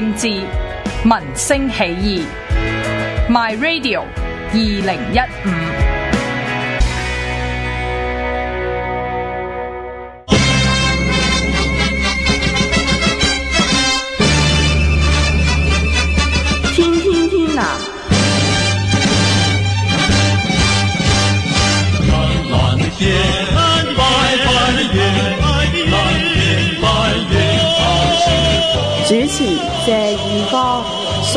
政治，民生起义。My radio 二零一五。主持听